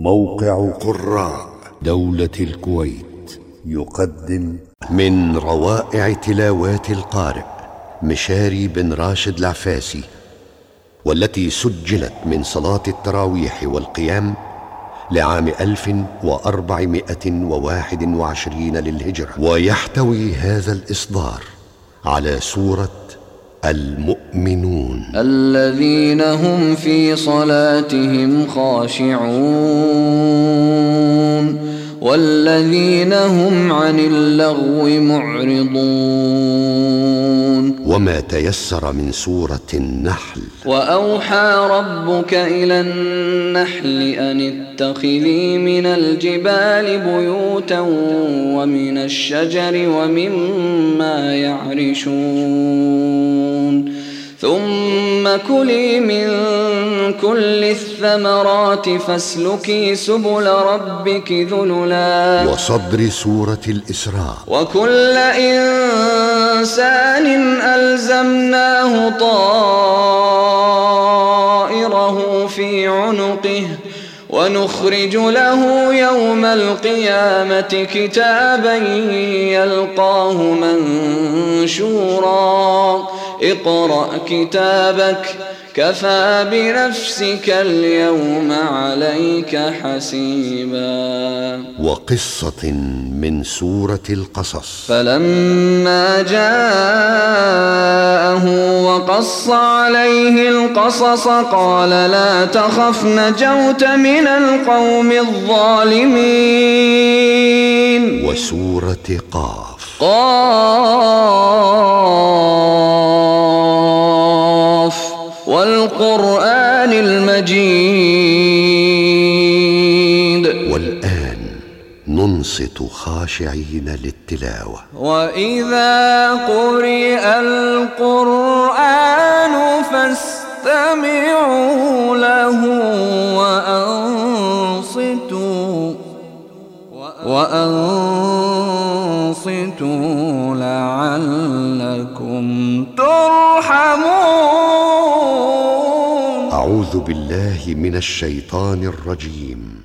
موقع قراء دولة الكويت. يقدم من روائع تلاوات القارئ مشاري بن راشد العفاسي والتي سجلت من صلاة التراويح والقيام لعام ألف وأربعمائة وواحد وعشرين للهجرة. ويحتوي هذا الإصدار على سورة المؤمنون. الذين هم في صلاتهم خاشعون. والذين هم عن اللغو معرضون. وما تيسر من سورة النحل. وأوحى ربك إلى النحل أن اتخذي من الجبال بيوتا ومن الشجر ومما يعرشون. ثم كلي من كل الثمرات فاسلكي سبل ربك ذللا. وصدر سورة الإسراء. وكل إنسان ألزمناه طائره في عنقه. ونخرج له يوم القيامة كتابا يلقاه منشورا. اقرأ كتابك كفى بنفسك اليوم عليك حسيبا. وقصة من سورة القصص. فلما جاءه وقص عليه القصص قال لا تخف نجوت من القوم الظالمين. وسورة قاف. قاف والقرآن المجيد. والآن ننصت خاشعين للتلاوة. وإذا قرئ القرآن فاستمعوا له. وأنصتوا لعلكم ترحمون. أعوذ بالله من الشيطان الرجيم.